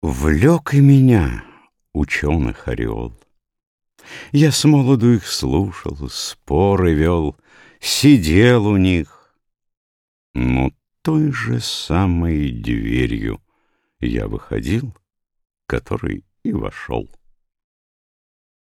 Влек и меня ученых ореол. Я с молоду их слушал, споры вел, Сидел у них. Но той же самой дверью Я выходил, который и вошел.